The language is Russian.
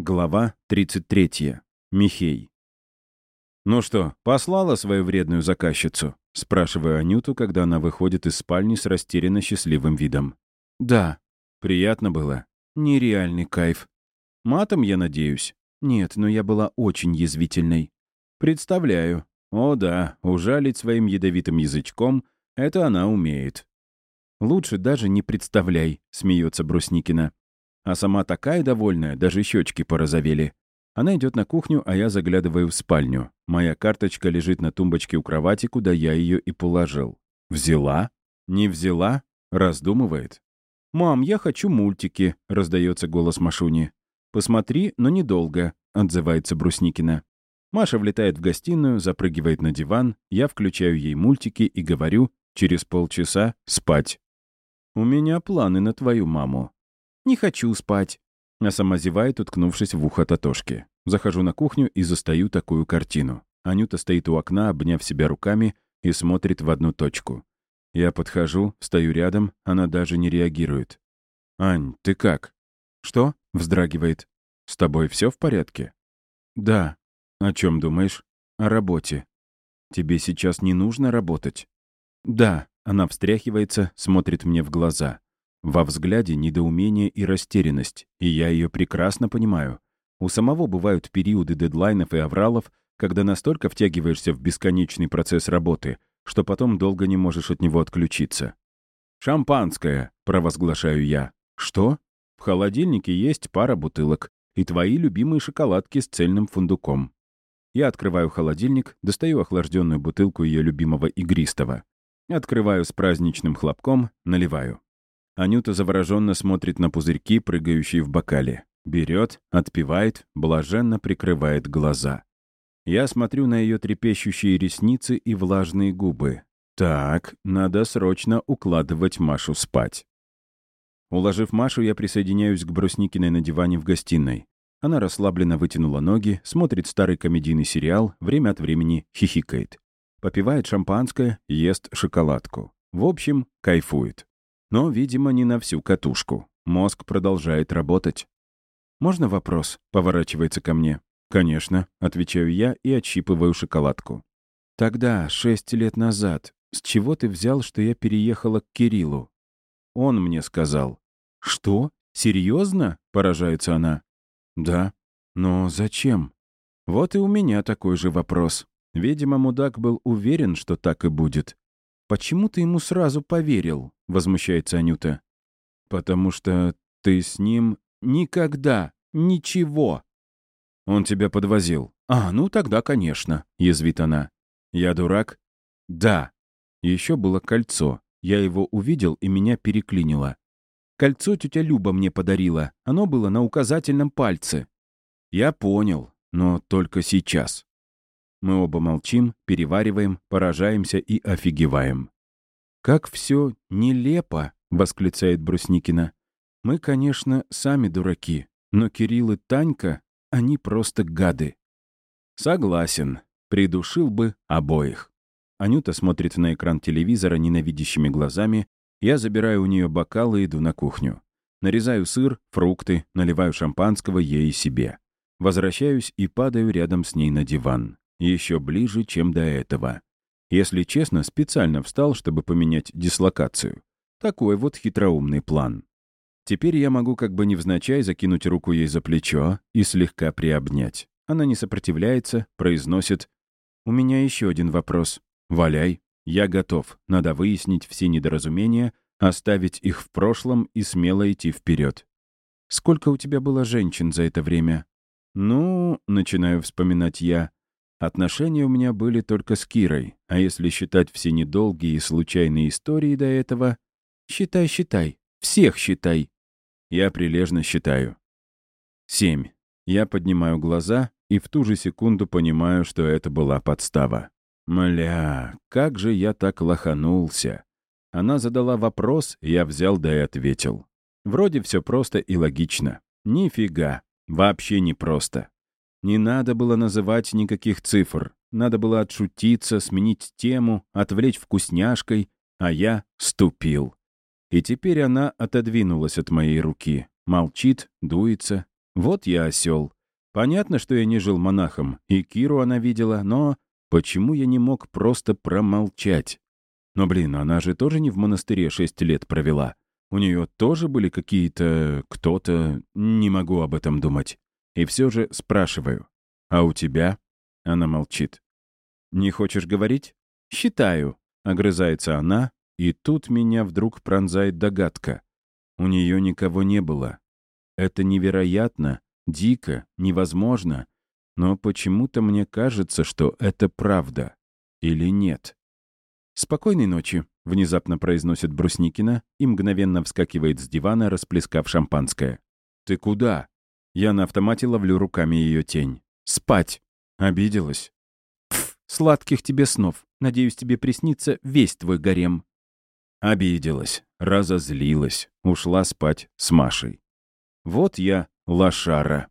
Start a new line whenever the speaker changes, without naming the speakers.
Глава 33. Михей. «Ну что, послала свою вредную заказчицу?» — спрашиваю Анюту, когда она выходит из спальни с растерянно счастливым видом. «Да». «Приятно было?» «Нереальный кайф». «Матом, я надеюсь?» «Нет, но я была очень язвительной». «Представляю. О да, ужалить своим ядовитым язычком — это она умеет». «Лучше даже не представляй», — смеется Брусникина. А сама такая довольная, даже щечки порозовели. Она идет на кухню, а я заглядываю в спальню. Моя карточка лежит на тумбочке у кровати, куда я ее и положил. Взяла? Не взяла? Раздумывает. «Мам, я хочу мультики», — раздается голос Машуни. «Посмотри, но недолго», — отзывается Брусникина. Маша влетает в гостиную, запрыгивает на диван, я включаю ей мультики и говорю, через полчаса спать. «У меня планы на твою маму», «Не хочу спать», а сама зевает, уткнувшись в ухо Татошки. Захожу на кухню и застаю такую картину. Анюта стоит у окна, обняв себя руками, и смотрит в одну точку. Я подхожу, стою рядом, она даже не реагирует. «Ань, ты как?» «Что?» — вздрагивает. «С тобой все в порядке?» «Да». «О чем думаешь?» «О работе». «Тебе сейчас не нужно работать?» «Да». Она встряхивается, смотрит мне в глаза. Во взгляде недоумение и растерянность, и я ее прекрасно понимаю. У самого бывают периоды дедлайнов и авралов, когда настолько втягиваешься в бесконечный процесс работы, что потом долго не можешь от него отключиться. «Шампанское!» — провозглашаю я. «Что?» «В холодильнике есть пара бутылок и твои любимые шоколадки с цельным фундуком». Я открываю холодильник, достаю охлажденную бутылку ее любимого игристого. Открываю с праздничным хлопком, наливаю. Анюта завороженно смотрит на пузырьки, прыгающие в бокале. Берет, отпивает, блаженно прикрывает глаза. Я смотрю на ее трепещущие ресницы и влажные губы. Так, надо срочно укладывать Машу спать. Уложив Машу, я присоединяюсь к Брусникиной на диване в гостиной. Она расслабленно вытянула ноги, смотрит старый комедийный сериал, время от времени хихикает. Попивает шампанское, ест шоколадку. В общем, кайфует. Но, видимо, не на всю катушку. Мозг продолжает работать. «Можно вопрос?» — поворачивается ко мне. «Конечно», — отвечаю я и отщипываю шоколадку. «Тогда, шесть лет назад, с чего ты взял, что я переехала к Кириллу?» Он мне сказал. «Что? Серьезно?» — поражается она. «Да. Но зачем?» Вот и у меня такой же вопрос. Видимо, мудак был уверен, что так и будет. «Почему ты ему сразу поверил?» — возмущается Анюта. «Потому что ты с ним никогда, ничего». «Он тебя подвозил». «А, ну тогда, конечно», — язвит она. «Я дурак?» «Да». Еще было кольцо. Я его увидел, и меня переклинило. Кольцо тетя Люба мне подарила. Оно было на указательном пальце. Я понял, но только сейчас. Мы оба молчим, перевариваем, поражаемся и офигеваем. «Как все нелепо!» — восклицает Брусникина. «Мы, конечно, сами дураки, но Кирилл и Танька, они просто гады». «Согласен. Придушил бы обоих». Анюта смотрит на экран телевизора ненавидящими глазами. Я забираю у нее бокал и иду на кухню. Нарезаю сыр, фрукты, наливаю шампанского ей и себе. Возвращаюсь и падаю рядом с ней на диван еще ближе, чем до этого. Если честно, специально встал, чтобы поменять дислокацию. Такой вот хитроумный план. Теперь я могу как бы невзначай закинуть руку ей за плечо и слегка приобнять. Она не сопротивляется, произносит «У меня еще один вопрос. Валяй. Я готов. Надо выяснить все недоразумения, оставить их в прошлом и смело идти вперед. Сколько у тебя было женщин за это время?» «Ну, — начинаю вспоминать я, Отношения у меня были только с Кирой, а если считать все недолгие и случайные истории до этого... Считай, считай. Всех считай. Я прилежно считаю. Семь. Я поднимаю глаза и в ту же секунду понимаю, что это была подстава. Мля, как же я так лоханулся. Она задала вопрос, я взял да и ответил. Вроде все просто и логично. Нифига. Вообще не просто. Не надо было называть никаких цифр. Надо было отшутиться, сменить тему, отвлечь вкусняшкой, а я ступил. И теперь она отодвинулась от моей руки. Молчит, дуется. Вот я осел. Понятно, что я не жил монахом, и Киру она видела, но почему я не мог просто промолчать? Но, блин, она же тоже не в монастыре шесть лет провела. У нее тоже были какие-то... кто-то... Не могу об этом думать. И все же спрашиваю. «А у тебя?» Она молчит. «Не хочешь говорить?» «Считаю», — огрызается она, и тут меня вдруг пронзает догадка. У нее никого не было. Это невероятно, дико, невозможно, но почему-то мне кажется, что это правда. Или нет? «Спокойной ночи», — внезапно произносит Брусникина и мгновенно вскакивает с дивана, расплескав шампанское. «Ты куда?» Я на автомате ловлю руками ее тень. «Спать!» Обиделась. «Пф, сладких тебе снов. Надеюсь, тебе приснится весь твой гарем». Обиделась, разозлилась, ушла спать с Машей. Вот я лошара.